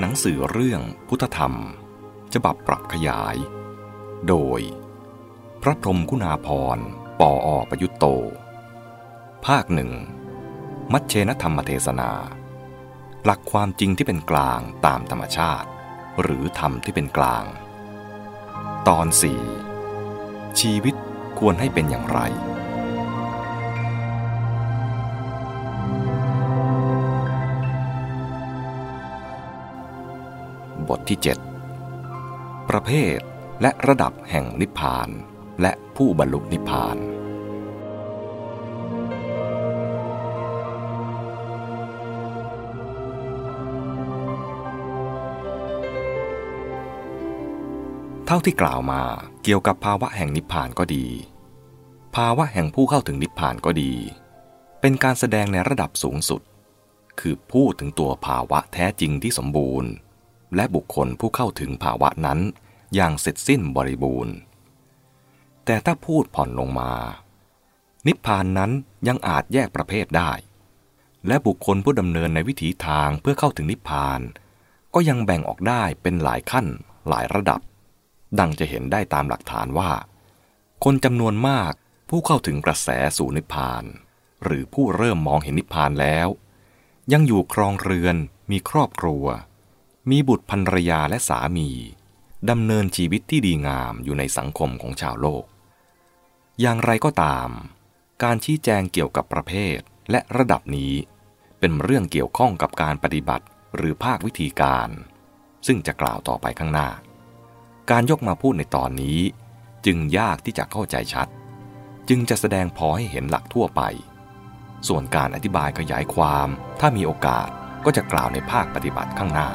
หนังสือเรื่องพุทธธรรม ฉบับปรับขยาย โดย พระพรมกุณาพรปออประยุตโต ภาคหนึ่ง มัชเชนธรรมเทศนา หลักความจริงที่เป็นกลางตามธรรมชาติ หรือธรรมที่เป็นกลาง ตอนสี่ชีวิตควรให้เป็นอย่างไร บทที่ 7 ประเภทและระดับแห่งนิพพานและผู้บรรลุนิพพาน เท่าที่กล่าวมาเกี่ยวกับภาวะแห่งนิพพานก็ดี ภาวะแห่งผู้เข้าถึงนิพพานก็ดี เป็นการแสดงในระดับสูงสุด คือพูดถึงตัวภาวะแท้จริงที่สมบูรณ์ และบุคคลผู้เข้าถึงภาวะนั้นอย่างเสร็จสิ้นบริบูรณ์ แต่ถ้าพูดผ่อนลงมา นิพพานนั้นยังอาจแยกประเภทได้ และบุคคลผู้ดำเนินในวิถีทางเพื่อเข้าถึงนิพพาน ก็ยังแบ่งออกได้เป็นหลายขั้นหลายระดับ ดังจะเห็นได้ตามหลักฐานว่า คนจำนวนมากผู้เข้าถึงกระแสสู่นิพพาน หรือผู้เริ่มมองเห็นนิพพานแล้ว ยังอยู่ครองเรือนมีครอบครัว มีบุตรภรรยาและสามีดำเนินชีวิตที่ดีงามอยู่ในสังคมของชาวโลก อย่างไรก็ตาม การชี้แจงเกี่ยวกับประเภทและระดับนี้ เป็นเรื่องเกี่ยวข้องกับการปฏิบัติหรือภาควิธีการ ซึ่งจะกล่าวต่อไปข้างหน้า การยกมาพูดในตอนนี้ จึงยากที่จะเข้าใจชัด จึงจะแสดงพอให้เห็นหลักทั่วไป ส่วนการอธิบายขยายความ ถ้ามีโอกาสก็จะกล่าวในภาคปฏิบัติข้างหน้า